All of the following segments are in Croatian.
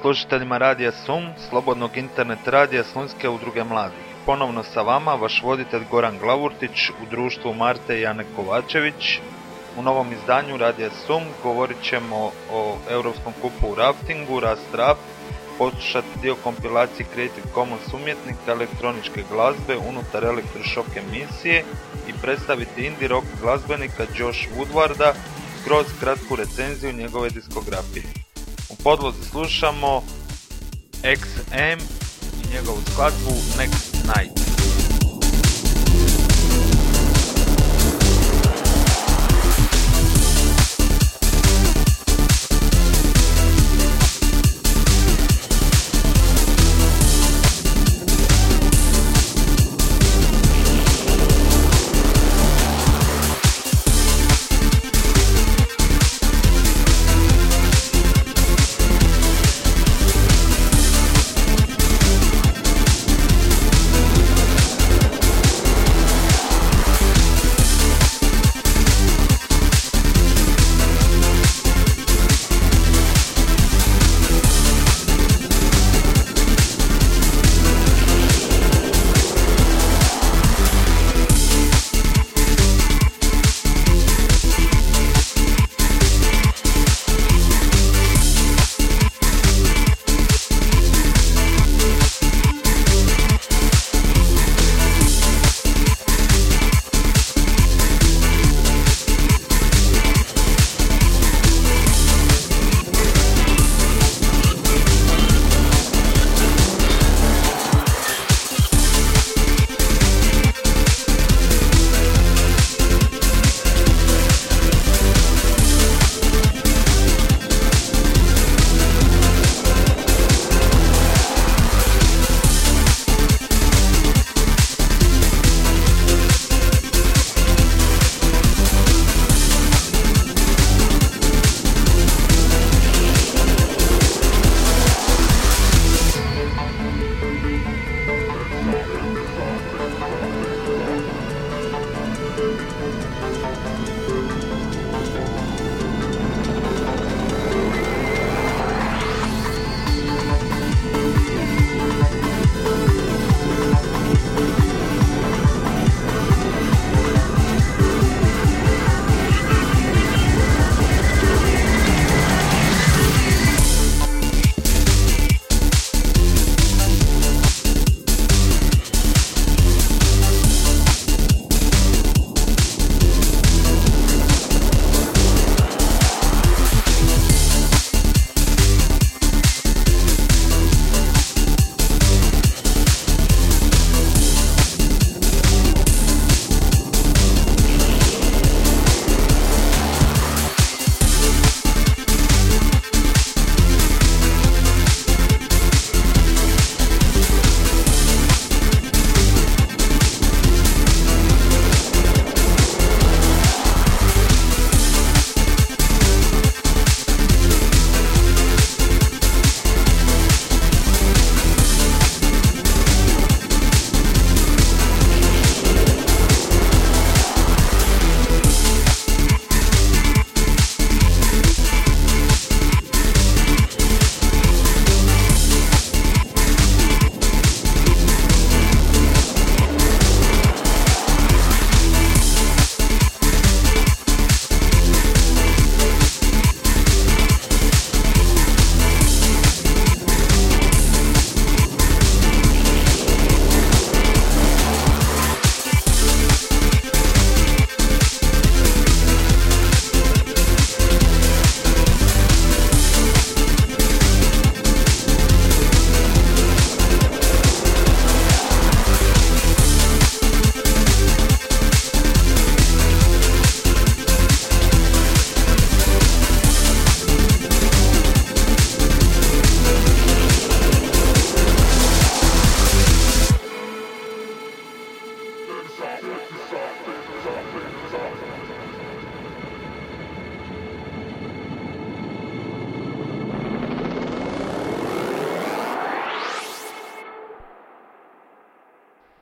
Slušateljima Radija Sum, slobodnog internet radija Slunjske udruge mladih. Ponovno sa vama vaš voditelj Goran Glavurtić u društvu Marte i Jane Kovačević. U novom izdanju Radija Sum govorit ćemo o Europskom kupu u raftingu, Rast Rap, poslušati dio kompilacije Creative Commons umjetnika elektroničke glazbe unutar Electroshock emisije i predstaviti indie rock glazbenika Josh Woodwarda kroz kratku recenziju njegove diskografije. Podlozi slušamo XM i njegovu skladbu Next Night.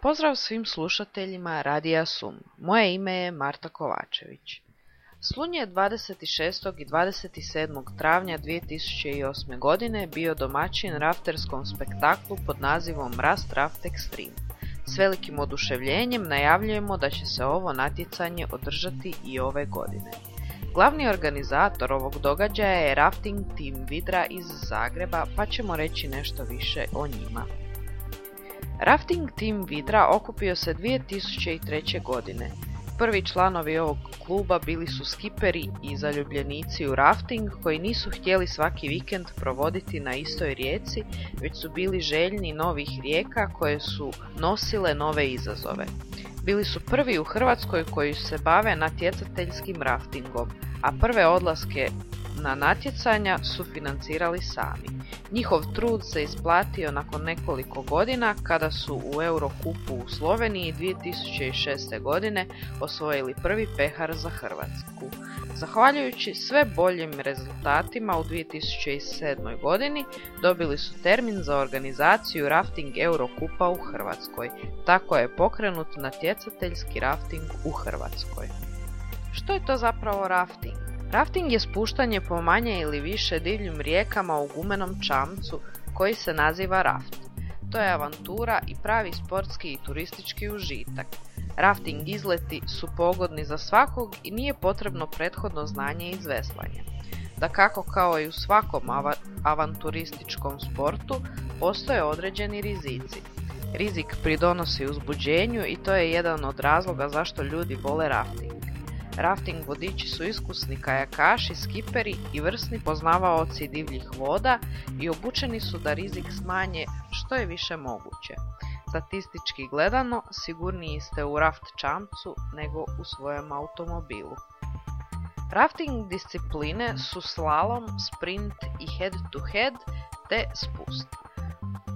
Pozdrav svim slušateljima Radija Sum. Moje ime je Marta Kovačević. Slunj je 26. i 27. travnja 2008. godine bio domaćin rafterskom spektaklu pod nazivom Rust Raft Extreme. S velikim oduševljenjem najavljujemo da će se ovo natjecanje održati i ove godine. Glavni organizator ovog događaja je rafting Team Vidra iz Zagreba, pa ćemo reći nešto više o njima. Rafting Team Vidra okupio se 2003. godine. Prvi članovi ovog kluba bili su skiperi i zaljubljenici u rafting koji nisu htjeli svaki vikend provoditi na istoj rijeci, već su bili željni novih rijeka koje su nosile nove izazove. Bili su prvi u Hrvatskoj koji se bave natjecateljskim raftingom, a prve odlaske na natjecanja su financirali sami. Njihov trud se isplatio nakon nekoliko godina kada su u Eurokupu u Sloveniji 2006. godine osvojili prvi pehar za Hrvatsku. Zahvaljujući sve boljim rezultatima u 2007. godini dobili su termin za organizaciju rafting Eurokupa u Hrvatskoj. Tako je pokrenut natjecateljski rafting u Hrvatskoj. Što je to zapravo rafting? Rafting je spuštanje po manje ili više divljim rijekama u gumenom čamcu koji se naziva raft. To je avantura i pravi sportski i turistički užitak. Rafting izleti su pogodni za svakog i nije potrebno prethodno znanje i veslanja. Da kako kao i u svakom avanturističkom sportu postoje određeni rizici. Rizik pridonosi uzbuđenju i to je jedan od razloga zašto ljudi vole rafting. Rafting vodiči su iskusni kajakaši, skiperi i vrsni poznavaoci divljih voda i obučeni su da rizik smanje što je više moguće. Statistički gledano, sigurniji ste u raft čamcu nego u svojem automobilu. Rafting discipline su slalom, sprint i head to head te spust.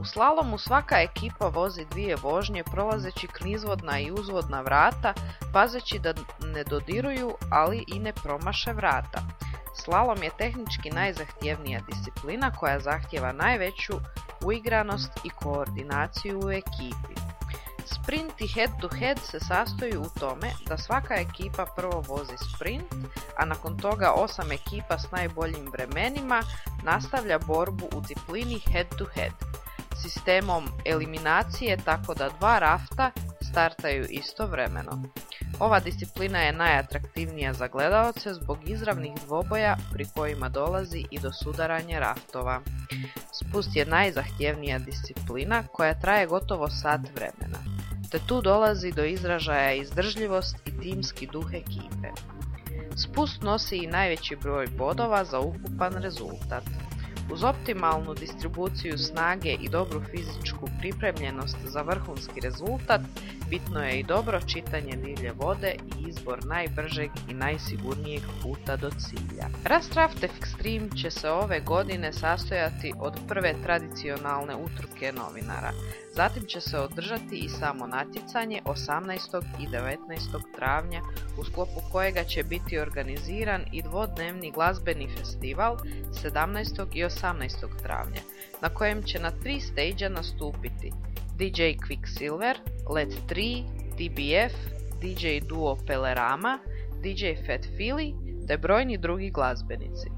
U slalomu svaka ekipa vozi dvije vožnje prolazeći knizvodna i uzvodna vrata, pazeći da ne dodiruju, ali i ne promaše vrata. Slalom je tehnički najzahtjevnija disciplina koja zahtjeva najveću uigranost i koordinaciju u ekipi. Sprint i head to head se sastoji u tome da svaka ekipa prvo vozi sprint, a nakon toga osam ekipa s najboljim vremenima nastavlja borbu u disciplini head to head sistemom eliminacije tako da dva rafta startaju istovremeno. Ova disciplina je najatraktivnija za gledaoce zbog izravnih dvoboja pri kojima dolazi i do sudaranja raftova. Spust je najzahtjevnija disciplina koja traje gotovo sat vremena, te tu dolazi do izražaja izdržljivost i timski duh ekipe. Spust nosi i najveći broj bodova za ukupan rezultat. Uz optimalnu distribuciju snage i dobru fizičku pripremljenost za vrhunski rezultat, bitno je i dobro čitanje divlje vode i izbor najbržeg i najsigurnijeg puta do cilja. Rastraft Extreme će se ove godine sastojati od prve tradicionalne utruke novinara, Zatim će se održati i samo natjecanje 18. i 19. travnja u sklopu kojega će biti organiziran i dvodnevni glazbeni festival 17. i 18. travnja na kojem će na tri stage nastupiti DJ Quicksilver, Let 3, TBF, DJ Duo Pelerama, DJ Fat Philly te brojni drugi glazbenici.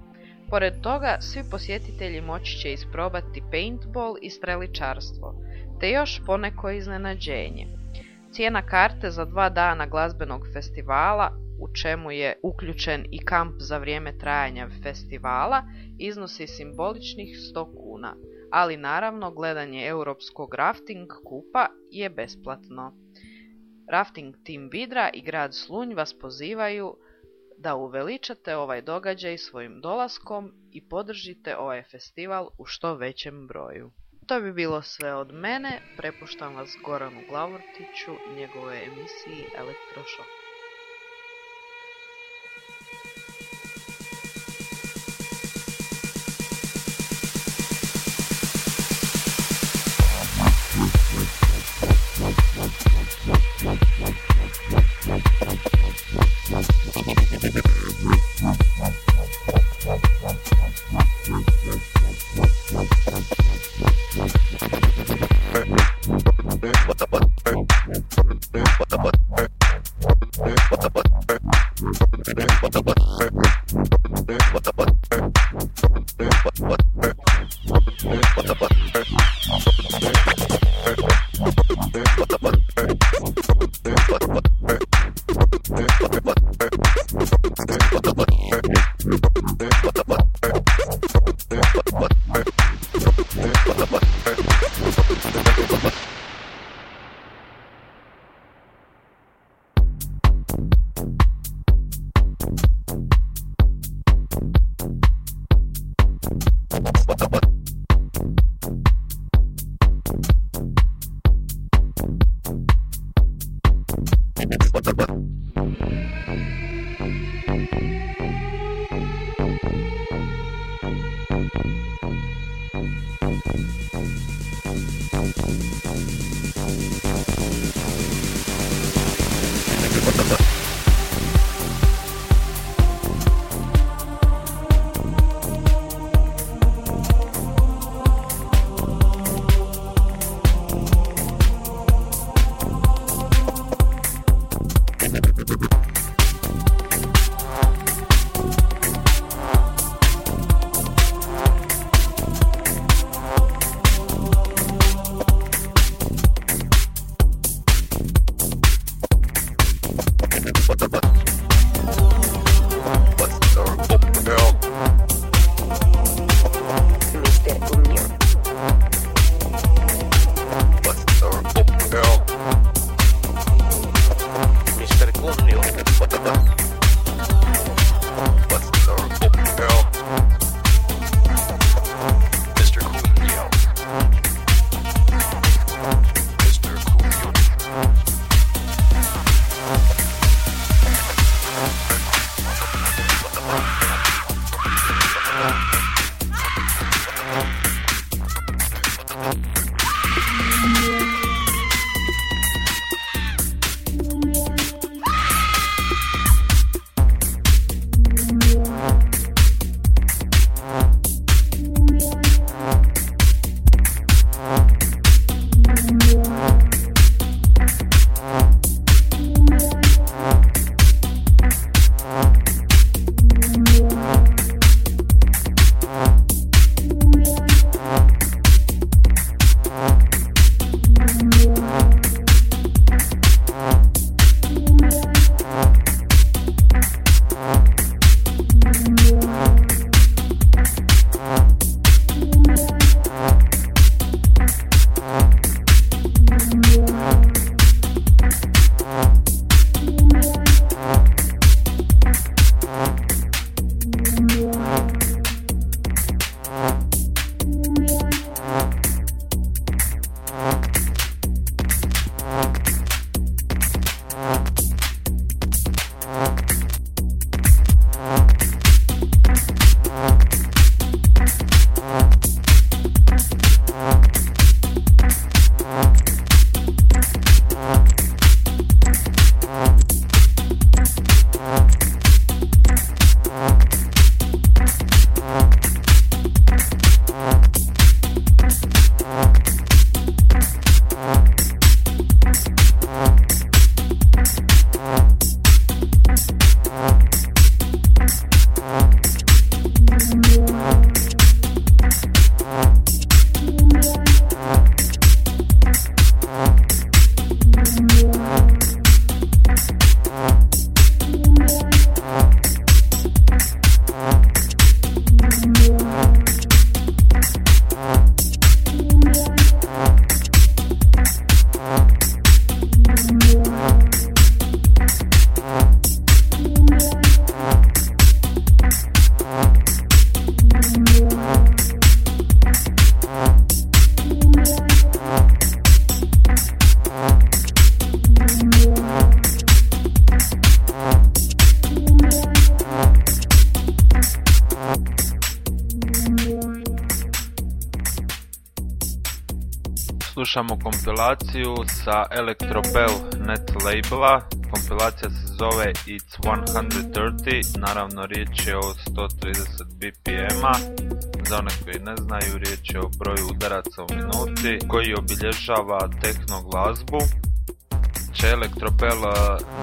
Pored toga, svi posjetitelji moći će isprobati paintball i streličarstvo, te još poneko iznenađenje. Cijena karte za dva dana glazbenog festivala, u čemu je uključen i kamp za vrijeme trajanja festivala, iznosi simboličnih 100 kuna, ali naravno gledanje europskog rafting kupa je besplatno. Rafting Team Vidra i grad Slunj vas pozivaju da uveličate ovaj događaj svojim dolaskom i podržite ovaj festival u što većem broju. To bi bilo sve od mene, prepuštam vas Goranu Glavortiću i njegove emisiji Elektrošok. Slušamo kompilaciju sa Electrobel net labela. Kompilacija se zove It's 130, naravno riječ je o 130 BPM-a. Za one koji ne znaju, riječ je o broju udaraca u minuti koji obilježava tehno glazbu. Če Electrobel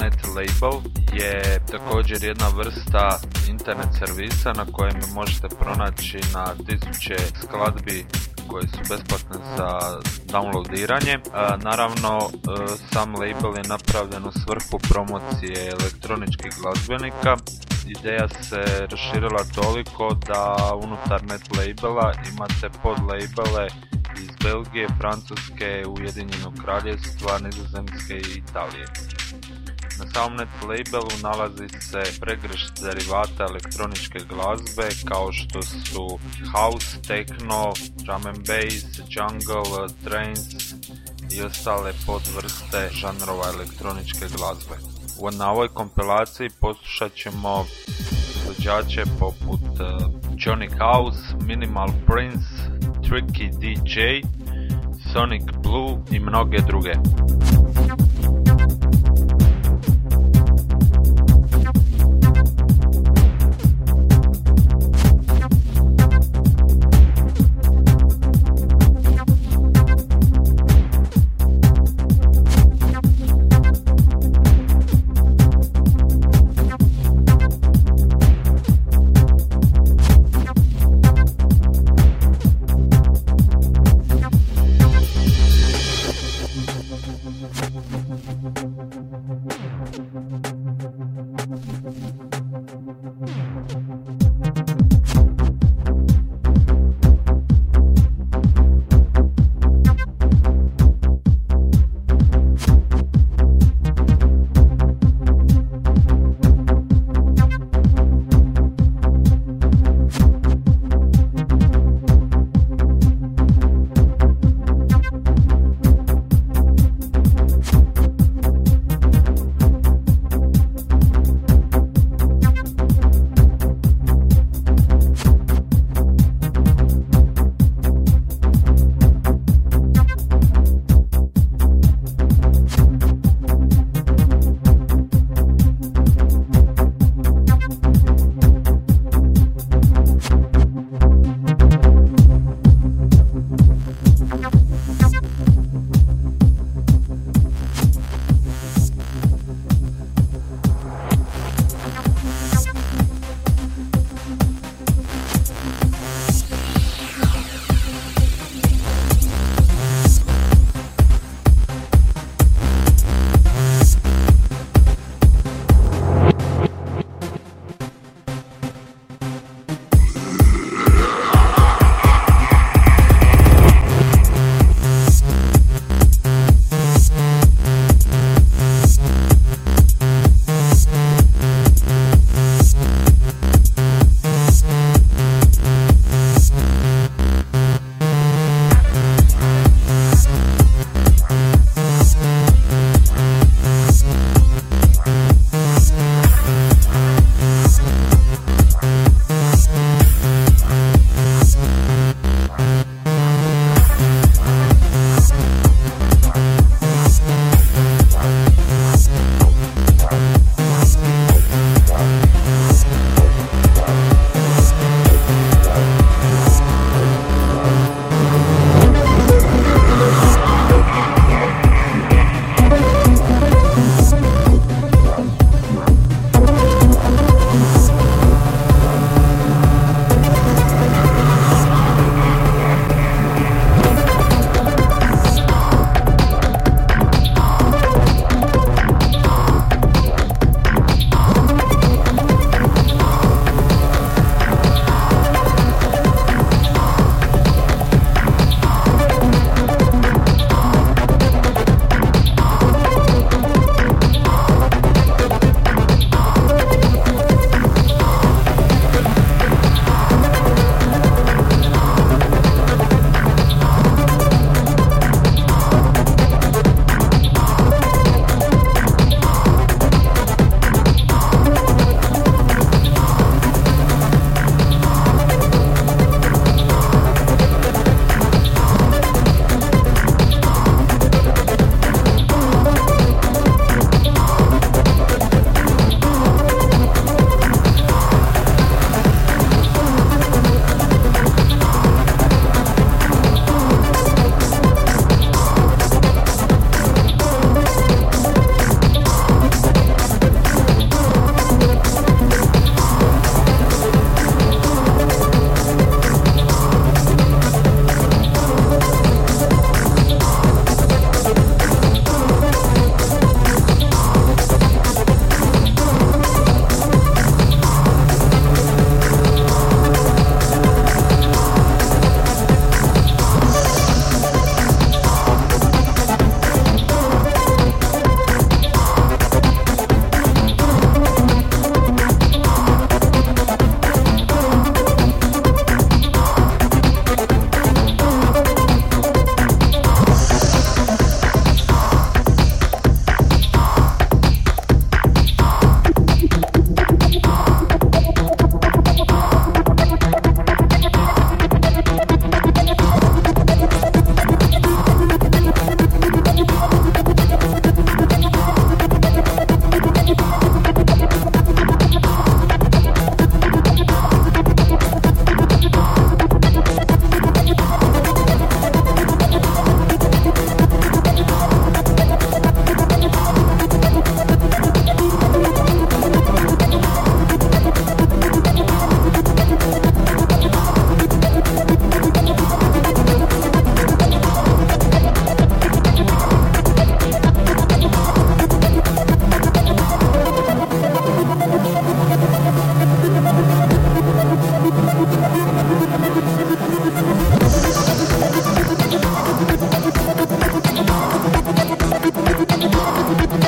Net Label je također jedna vrsta internet servisa na kojem možete pronaći na tisuće skladbi koje su besplatne za downloadiranje. Naravno, e, sam label je napravljen u svrhu promocije elektroničkih glazbenika. Ideja se raširila toliko da unutar net labela imate pod labele iz Belgije, Francuske, Ujedinjenog kraljevstva, Nizozemske i Italije. Na samom net labelu nalazi se pregršt derivata elektroničke glazbe kao što su house, techno, drum and bass, jungle, trance i ostale podvrste žanrova elektroničke glazbe. Na ovoj kompilaciji poslušat ćemo izvođače poput eh, Johnny House, Minimal Prince, Tricky DJ, Sonic Blue i mnoge druge.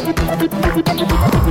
C'est un.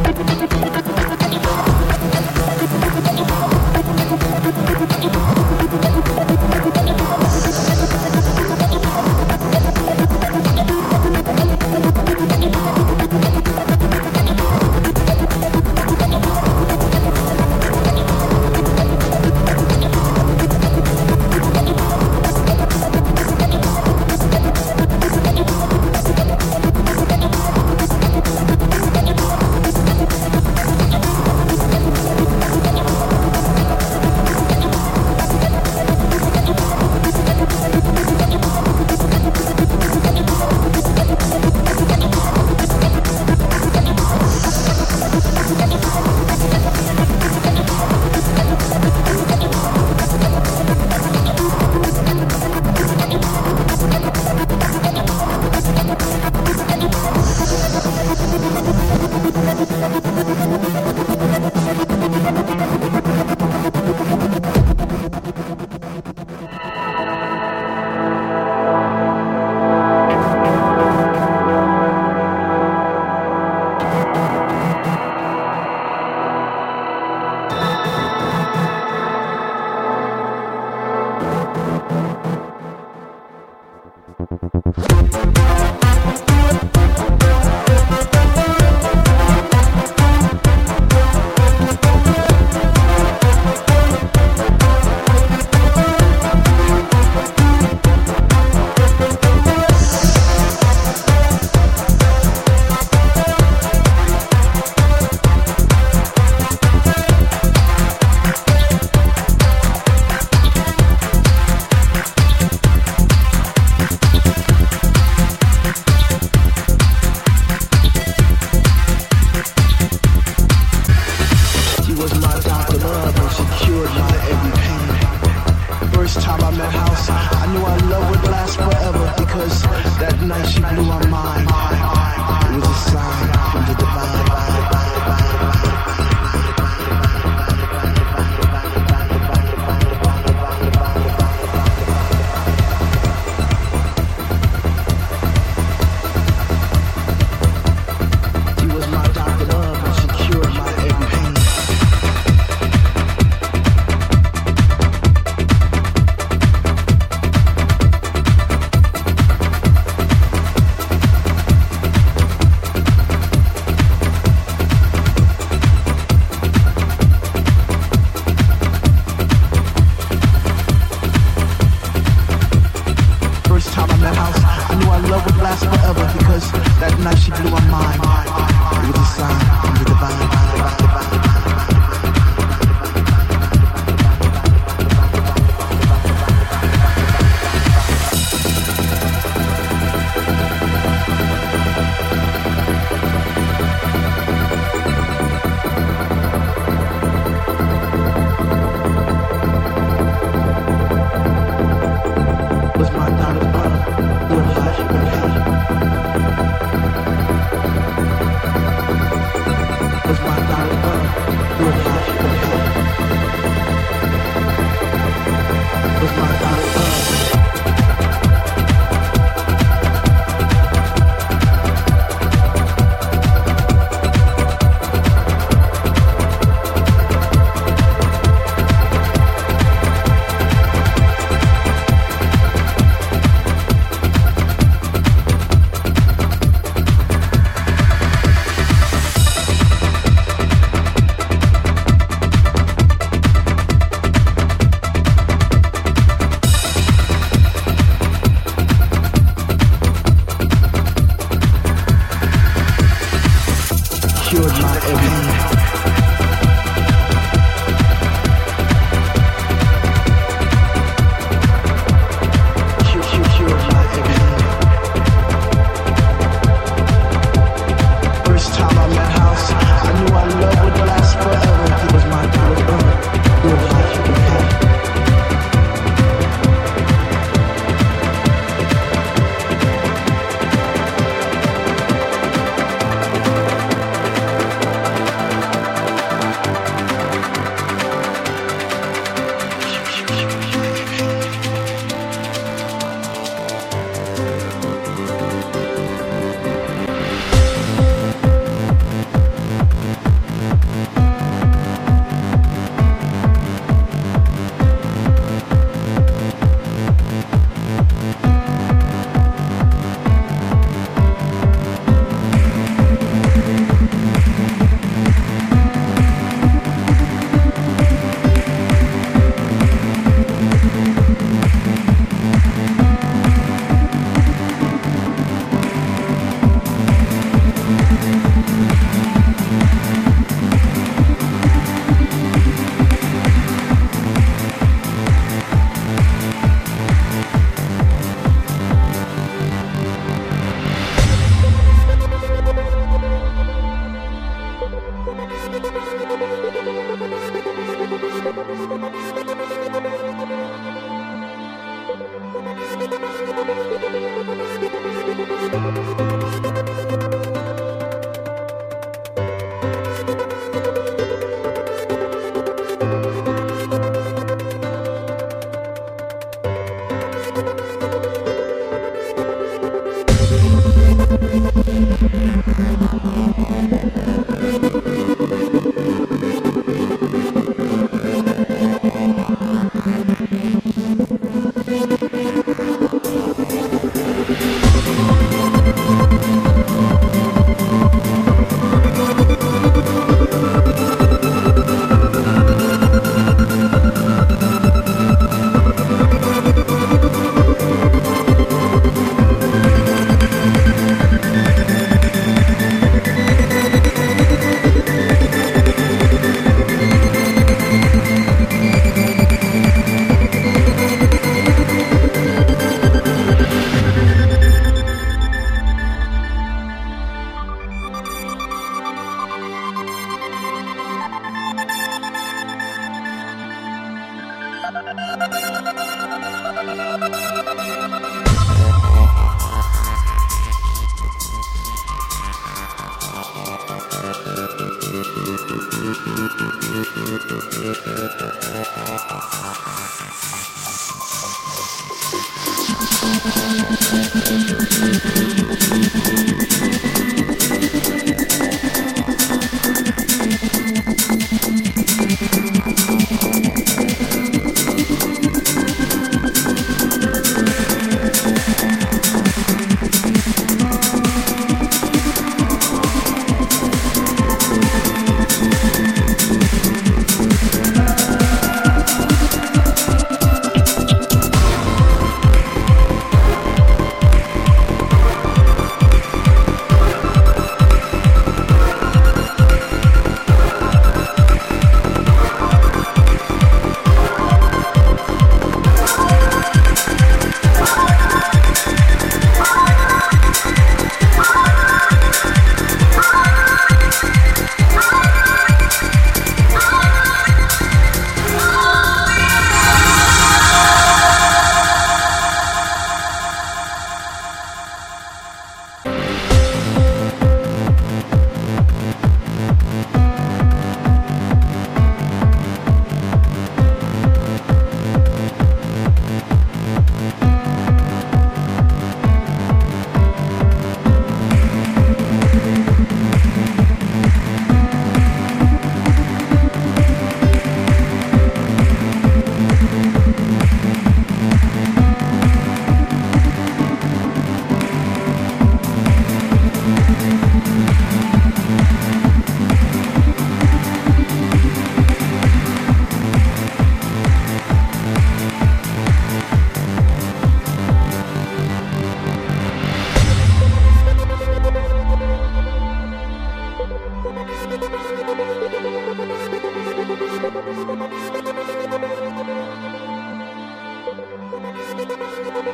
Música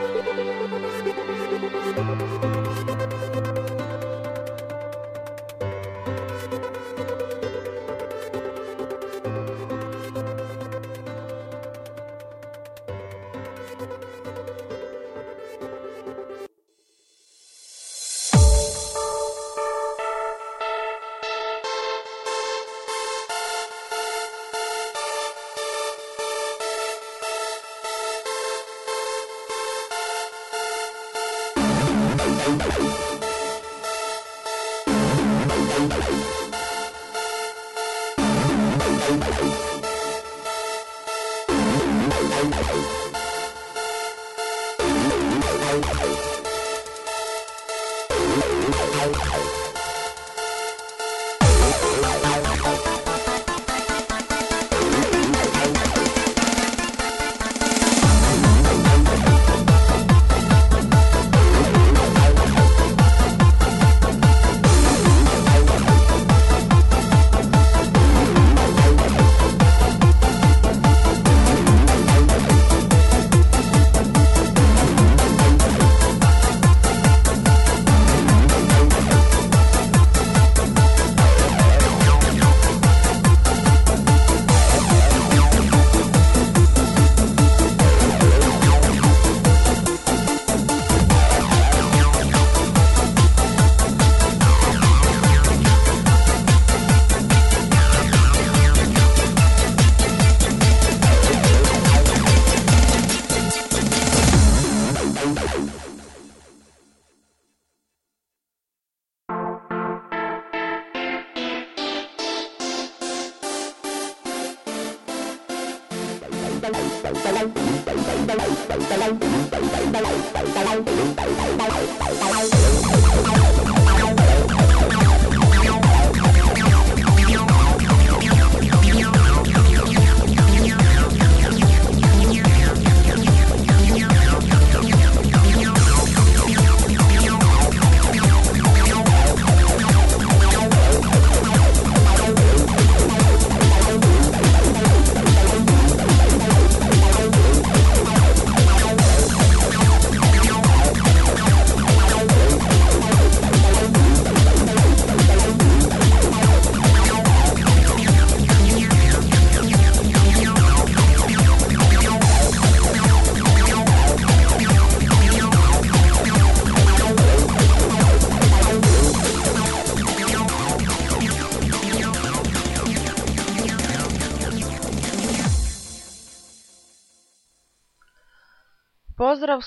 Bye.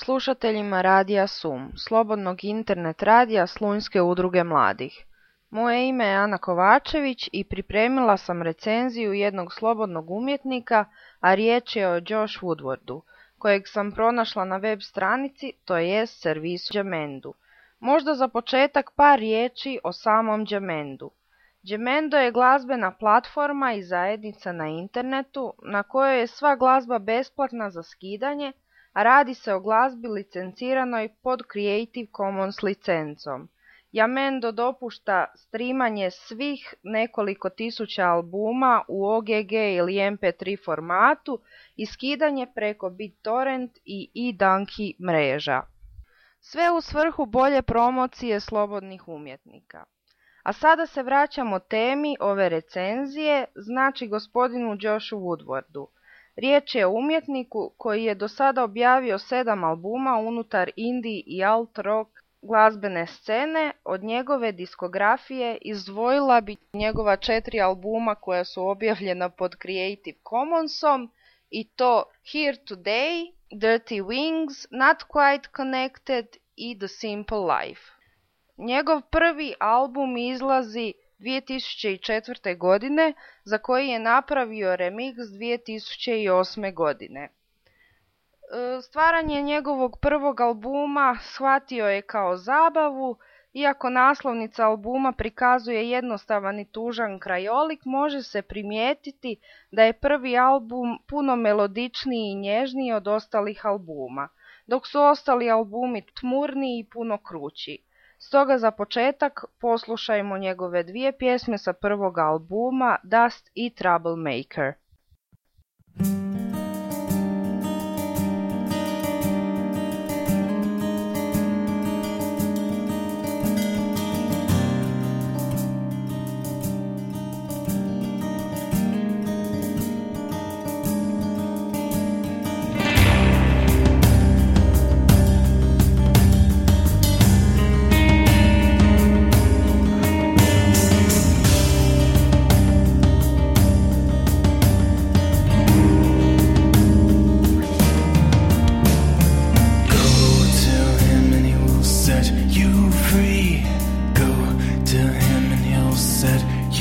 Slušateljima Radija Sum, slobodnog internet radija Slunjske udruge mladih. Moje ime je Ana Kovačević i pripremila sam recenziju jednog slobodnog umjetnika, a riječ je o Josh Woodwardu, kojeg sam pronašla na web stranici, to jest servisu Jamendu. Možda za početak par riječi o samom Jamendu. Jamendo je glazbena platforma i zajednica na internetu na kojoj je sva glazba besplatna za skidanje, a radi se o glazbi licenciranoj pod Creative Commons licencom. Jamendo dopušta streamanje svih nekoliko tisuća albuma u OGG ili MP3 formatu i skidanje preko BitTorrent i eDonkey mreža. Sve u svrhu bolje promocije slobodnih umjetnika. A sada se vraćamo temi ove recenzije, znači gospodinu Joshu Woodwardu. Riječ je o umjetniku koji je do sada objavio sedam albuma unutar indie i alt rock glazbene scene. Od njegove diskografije izdvojila bi njegova četiri albuma koja su objavljena pod Creative Commonsom i to Here Today, Dirty Wings, Not Quite Connected i The Simple Life. Njegov prvi album izlazi 2004. godine za koji je napravio remix 2008. godine. E, stvaranje njegovog prvog albuma shvatio je kao zabavu, iako naslovnica albuma prikazuje jednostavan i tužan krajolik, može se primijetiti da je prvi album puno melodičniji i nježniji od ostalih albuma, dok su ostali albumi tmurniji i puno krući. Stoga za početak poslušajmo njegove dvije pjesme sa prvog albuma Dust i Troublemaker.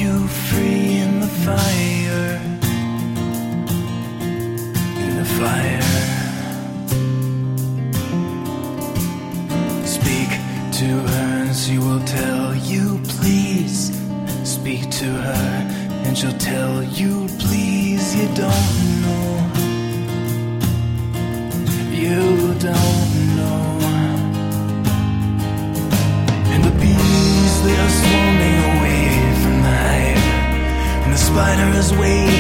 you free in the fire. In the fire. Speak to her and she will tell you, please. Speak to her and she'll tell you, please, you don't. A candle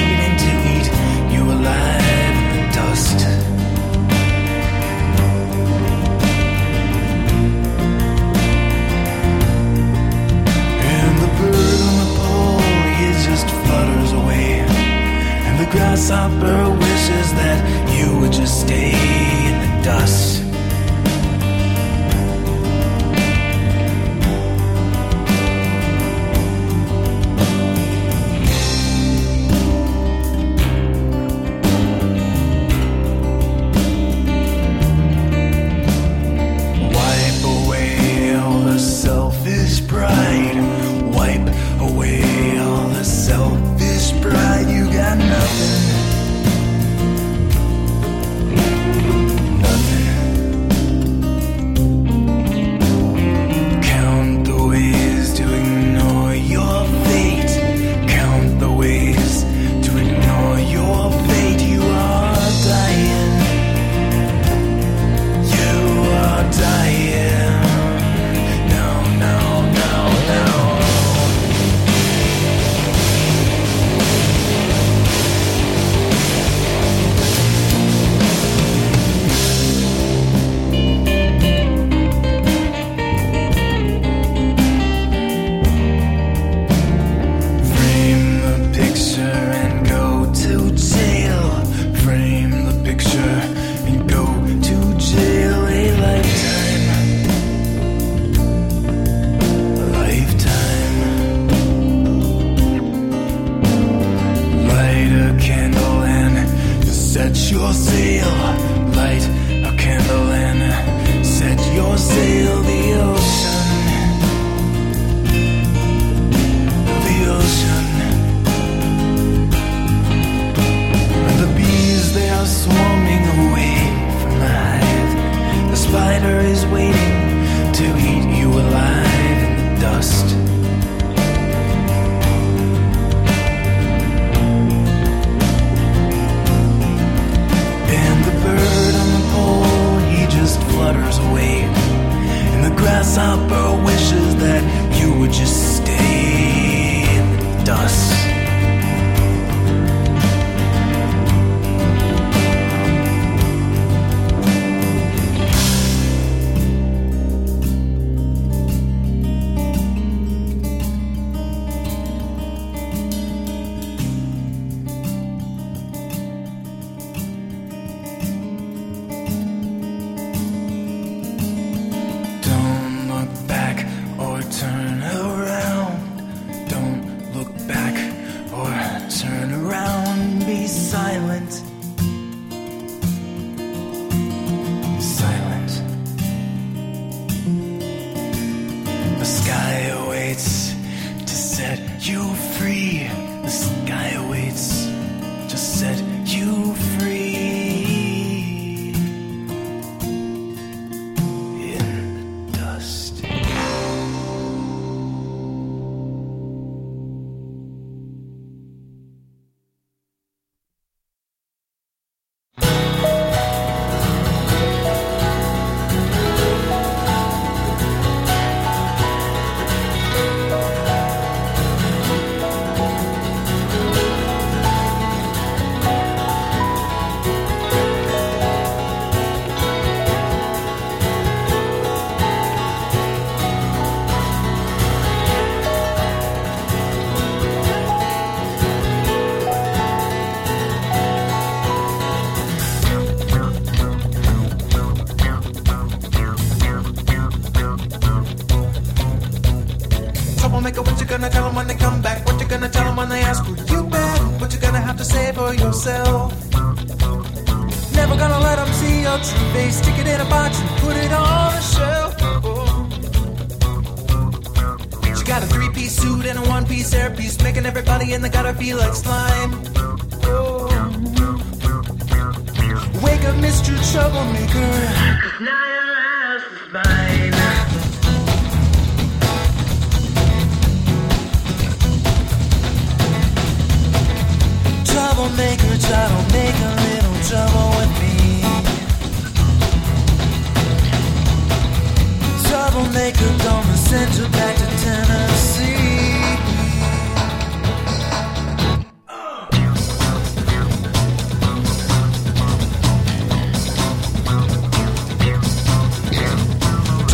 Thanks.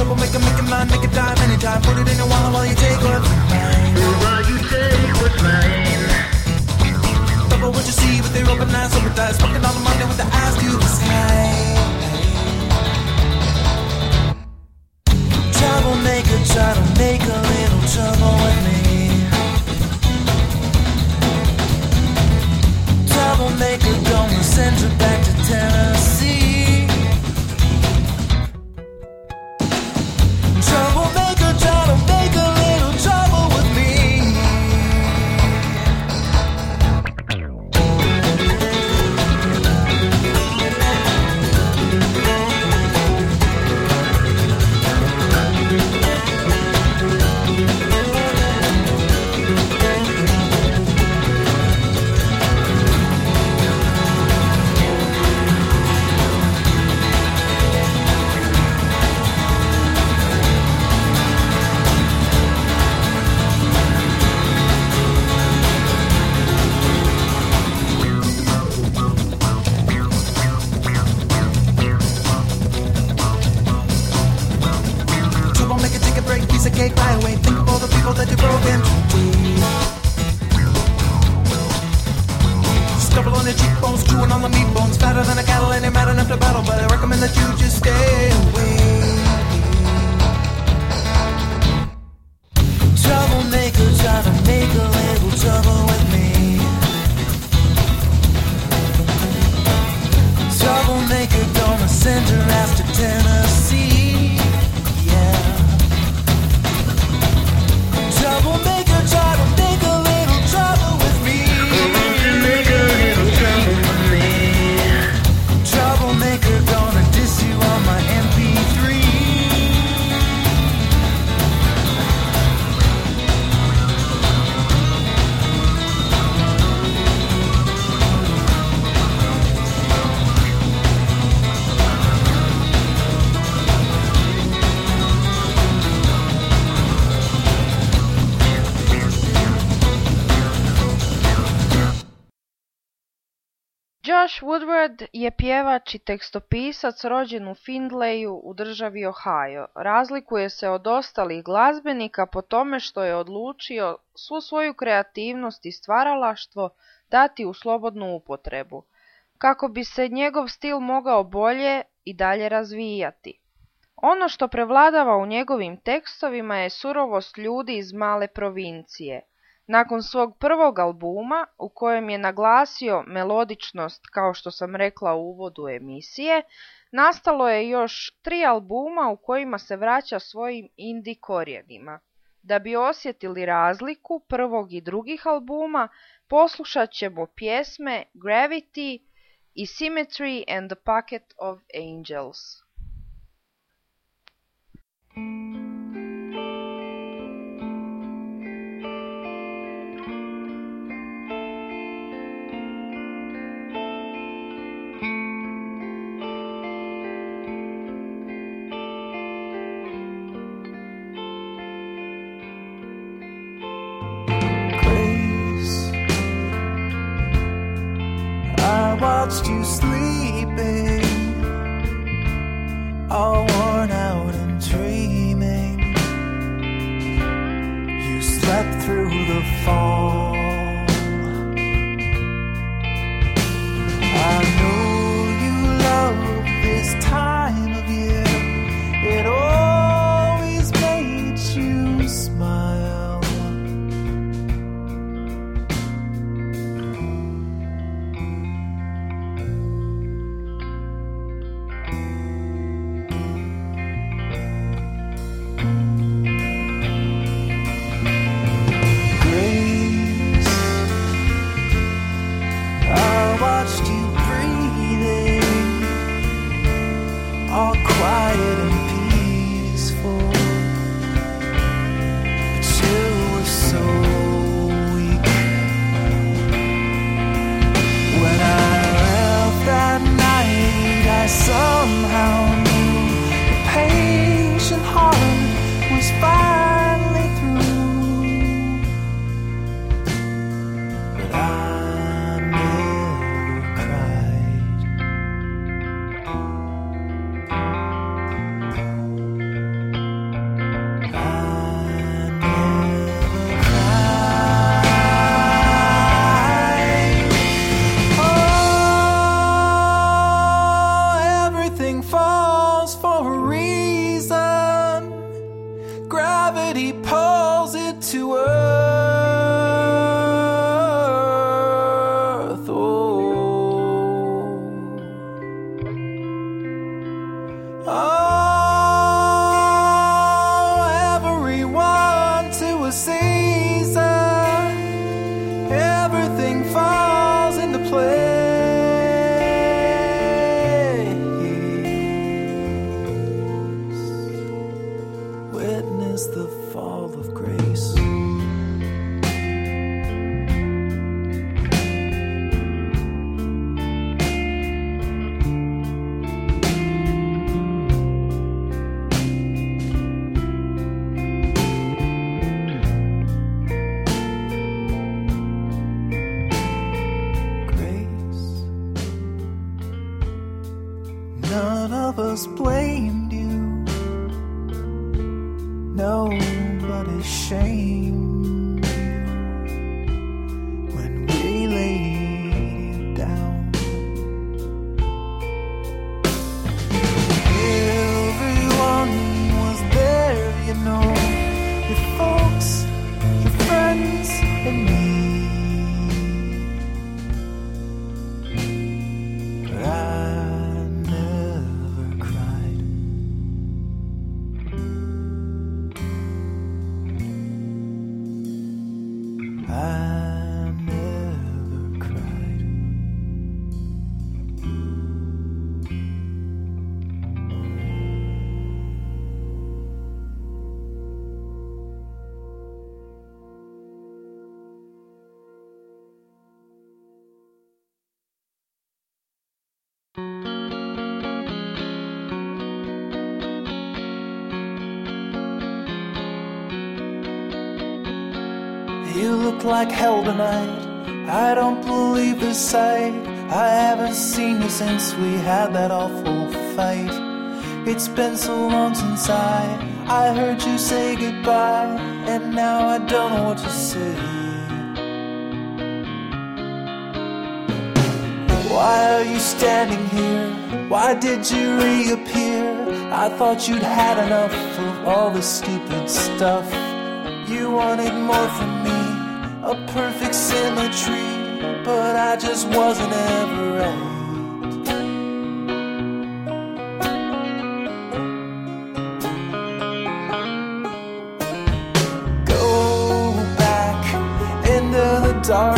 Troublemaker, make it mine, make it dime anytime. Put it in your wallet while you take what's mine. While you take what's mine. Double what you see with their open eyes, open eyes, smoking on the money with the eyes to the sky. Troublemaker, try to make a little trouble with me. Troublemaker, gonna send you back to Tennessee. Je pjevač i tekstopisac rođen u Findlayu u državi Ohio. Razlikuje se od ostalih glazbenika po tome što je odlučio svu svoju kreativnost i stvaralaštvo dati u slobodnu upotrebu, kako bi se njegov stil mogao bolje i dalje razvijati. Ono što prevladava u njegovim tekstovima je surovost ljudi iz male provincije. Nakon svog prvog albuma, u kojem je naglasio melodičnost, kao što sam rekla u uvodu emisije, nastalo je još tri albuma u kojima se vraća svojim indie korijenima. Da bi osjetili razliku prvog i drugih albuma, poslušat ćemo pjesme Gravity i Symmetry and the Pocket of Angels. sleeping. Oh. Like hell tonight. I don't believe this sight. I haven't seen you since we had that awful fight. It's been so long since I I heard you say goodbye, and now I don't know what to say. Why are you standing here? Why did you reappear? I thought you'd had enough of all this stupid stuff. You wanted more from me, a perfect symmetry, but I just wasn't ever right. Go back into the dark.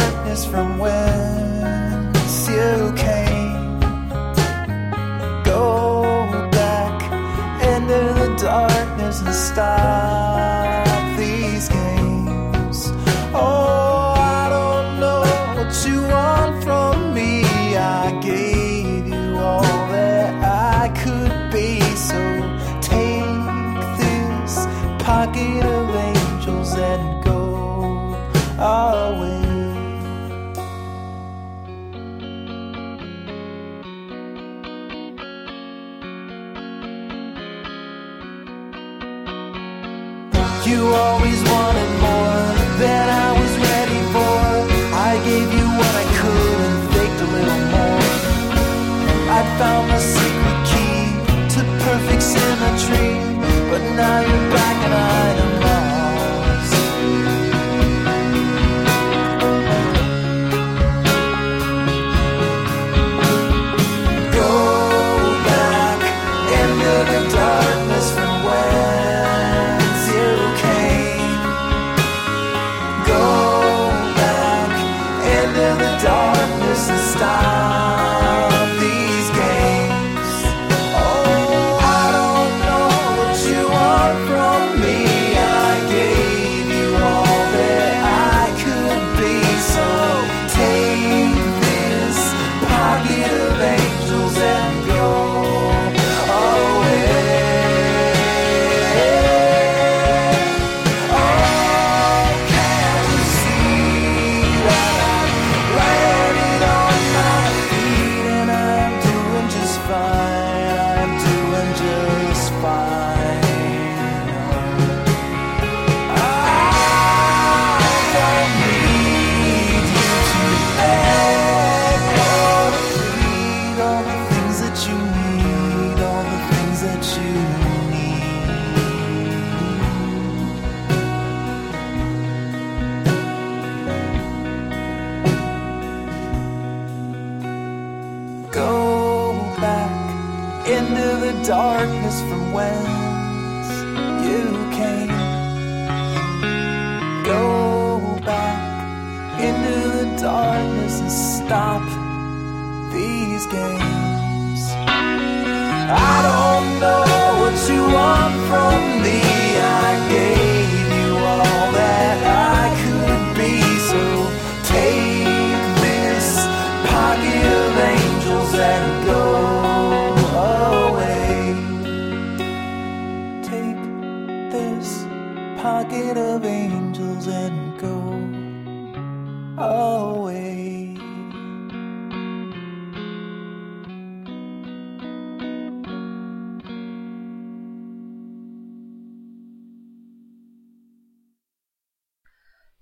now you're.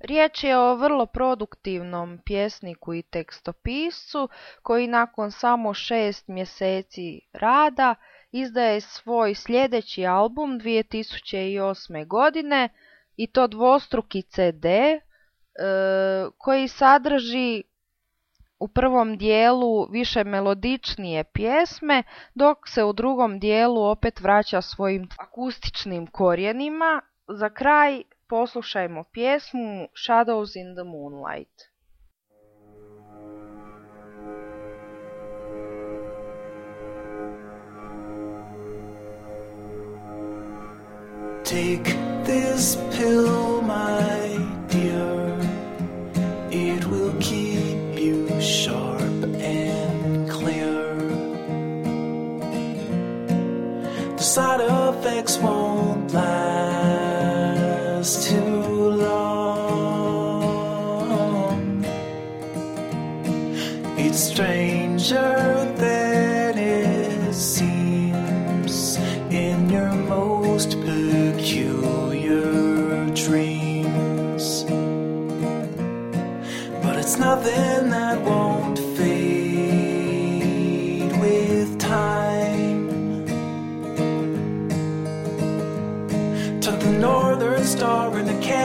Riječ je o vrlo produktivnom pjesniku i tekstopiscu koji nakon samo šest mjeseci rada izdaje svoj sljedeći album 2008. godine i to dvostruki CD e, koji sadrži u prvom dijelu više melodičnije pjesme, dok se u drugom dijelu opet vraća svojim akustičnim korijenima. Za kraj Poslušajmo pjesmu Shadows in the Moonlight. Take this pill, my dear. It will keep you sharp and clear. The side effects won't last was too long. Each stranger.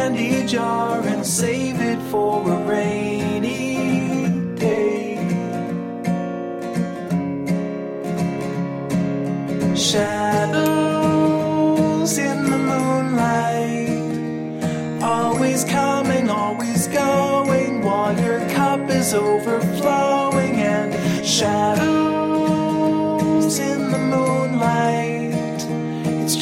candy jar and save it for a rainy day. Shadows in the moonlight, always coming, always going, while your cup is overflowing, and shadows.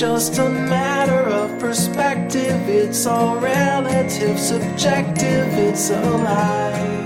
just a matter of perspective. It's all relative, subjective, it's a lie.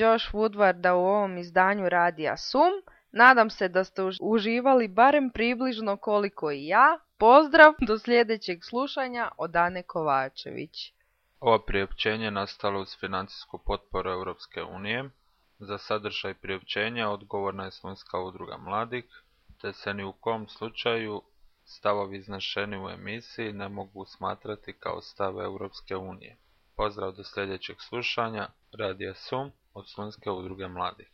Josh Woodwarda u ovom izdanju Radija Sum. Nadam se da ste uživali barem približno koliko i ja. Pozdrav, do sljedećeg slušanja od Ane Kovačević. Ovo priopćenje nastalo uz financijsku potporu Europske unije. Za sadržaj priopćenja odgovorna je Slonska udruga mladih, te se ni u kom slučaju stavovi iznašeni u emisiji ne mogu smatrati kao stave Europske unije. Pozdrav do sljedećeg slušanja, Radija Sum od Slunjske udruge mladih.